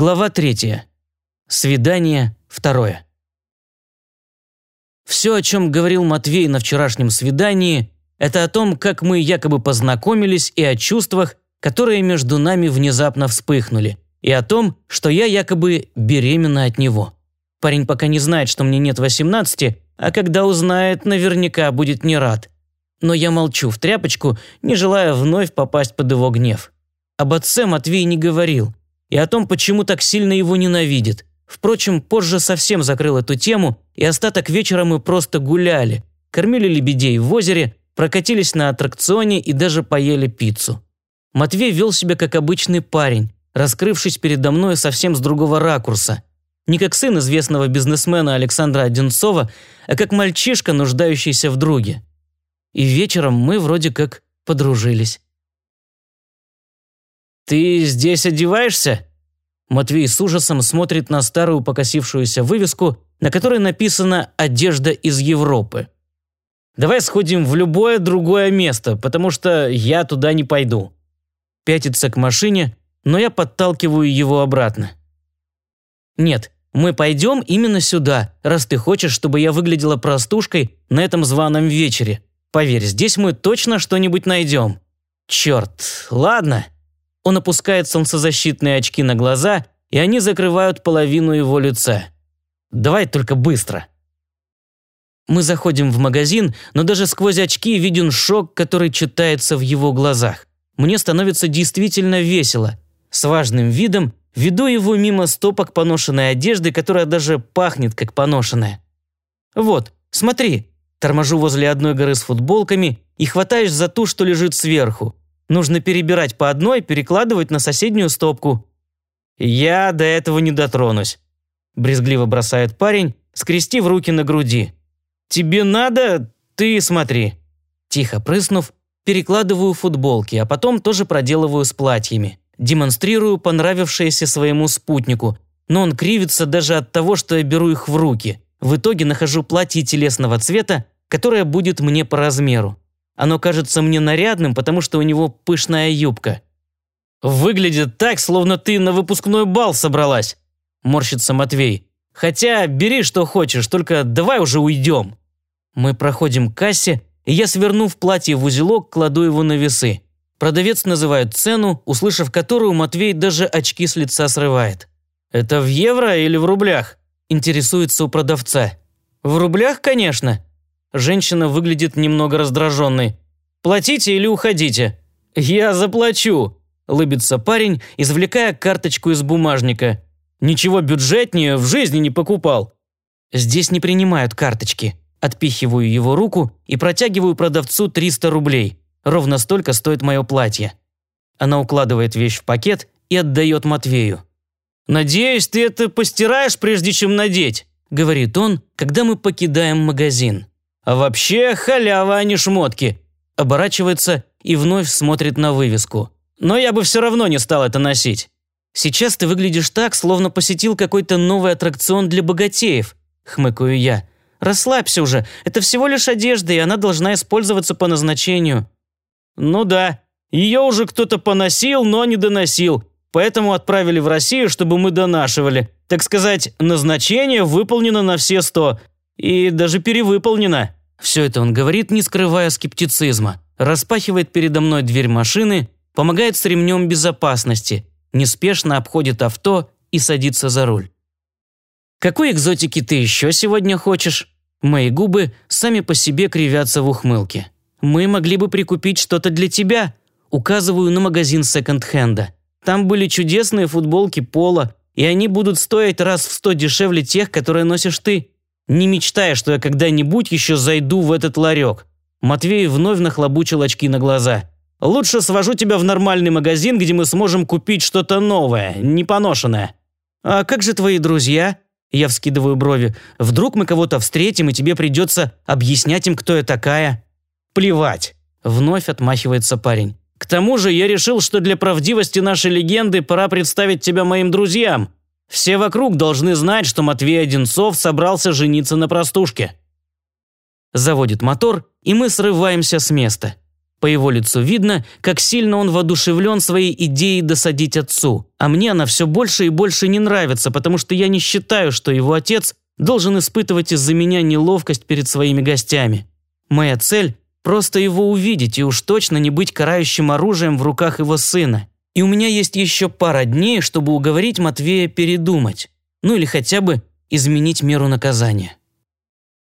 Глава третья. Свидание второе. Все, о чем говорил Матвей на вчерашнем свидании, это о том, как мы якобы познакомились и о чувствах, которые между нами внезапно вспыхнули, и о том, что я якобы беременна от него. Парень пока не знает, что мне нет 18, а когда узнает, наверняка будет не рад. Но я молчу в тряпочку, не желая вновь попасть под его гнев. Об отце Матвей не говорил, и о том, почему так сильно его ненавидит. Впрочем, позже совсем закрыл эту тему, и остаток вечера мы просто гуляли, кормили лебедей в озере, прокатились на аттракционе и даже поели пиццу. Матвей вел себя как обычный парень, раскрывшись передо мной совсем с другого ракурса. Не как сын известного бизнесмена Александра Одинцова, а как мальчишка, нуждающийся в друге. И вечером мы вроде как подружились. «Ты здесь одеваешься?» Матвей с ужасом смотрит на старую покосившуюся вывеску, на которой написано «Одежда из Европы». «Давай сходим в любое другое место, потому что я туда не пойду». Пятится к машине, но я подталкиваю его обратно. «Нет, мы пойдем именно сюда, раз ты хочешь, чтобы я выглядела простушкой на этом званом вечере. Поверь, здесь мы точно что-нибудь найдем». «Черт, ладно». Он опускает солнцезащитные очки на глаза, и они закрывают половину его лица. «Давай только быстро». Мы заходим в магазин, но даже сквозь очки виден шок, который читается в его глазах. Мне становится действительно весело. С важным видом веду его мимо стопок поношенной одежды, которая даже пахнет как поношенная. «Вот, смотри», торможу возле одной горы с футболками и хватаюсь за ту, что лежит сверху. Нужно перебирать по одной, перекладывать на соседнюю стопку. «Я до этого не дотронусь», – брезгливо бросает парень, скрестив руки на груди. «Тебе надо? Ты смотри». Тихо прыснув, перекладываю футболки, а потом тоже проделываю с платьями. Демонстрирую понравившееся своему спутнику, но он кривится даже от того, что я беру их в руки. В итоге нахожу платье телесного цвета, которое будет мне по размеру. Оно кажется мне нарядным, потому что у него пышная юбка. «Выглядит так, словно ты на выпускной бал собралась», – морщится Матвей. «Хотя бери, что хочешь, только давай уже уйдем». Мы проходим к кассе, и я, свернув платье в узелок, кладу его на весы. Продавец называет цену, услышав которую, Матвей даже очки с лица срывает. «Это в евро или в рублях?» – интересуется у продавца. «В рублях, конечно», Женщина выглядит немного раздраженной. «Платите или уходите?» «Я заплачу», – лыбится парень, извлекая карточку из бумажника. «Ничего бюджетнее в жизни не покупал». «Здесь не принимают карточки». Отпихиваю его руку и протягиваю продавцу 300 рублей. Ровно столько стоит мое платье. Она укладывает вещь в пакет и отдает Матвею. «Надеюсь, ты это постираешь, прежде чем надеть», – говорит он, когда мы покидаем магазин. А вообще халява, а не шмотки. Оборачивается и вновь смотрит на вывеску. Но я бы все равно не стал это носить. Сейчас ты выглядишь так, словно посетил какой-то новый аттракцион для богатеев, хмыкаю я. Расслабься уже, это всего лишь одежда, и она должна использоваться по назначению. Ну да, ее уже кто-то поносил, но не доносил, поэтому отправили в Россию, чтобы мы донашивали. Так сказать, назначение выполнено на все сто. И даже перевыполнено. Все это он говорит, не скрывая скептицизма. Распахивает передо мной дверь машины, помогает с ремнем безопасности, неспешно обходит авто и садится за руль. «Какой экзотики ты еще сегодня хочешь?» Мои губы сами по себе кривятся в ухмылке. «Мы могли бы прикупить что-то для тебя», указываю на магазин секонд-хенда. Там были чудесные футболки пола, и они будут стоить раз в сто дешевле тех, которые носишь ты. Не мечтая, что я когда-нибудь еще зайду в этот ларек. Матвей вновь нахлобучил очки на глаза. «Лучше свожу тебя в нормальный магазин, где мы сможем купить что-то новое, не поношенное». «А как же твои друзья?» Я вскидываю брови. «Вдруг мы кого-то встретим, и тебе придется объяснять им, кто я такая?» «Плевать!» Вновь отмахивается парень. «К тому же я решил, что для правдивости нашей легенды пора представить тебя моим друзьям. Все вокруг должны знать, что Матвей Одинцов собрался жениться на простушке. Заводит мотор, и мы срываемся с места. По его лицу видно, как сильно он воодушевлен своей идеей досадить отцу. А мне она все больше и больше не нравится, потому что я не считаю, что его отец должен испытывать из-за меня неловкость перед своими гостями. Моя цель – просто его увидеть и уж точно не быть карающим оружием в руках его сына. И у меня есть еще пара дней, чтобы уговорить Матвея передумать. Ну или хотя бы изменить меру наказания.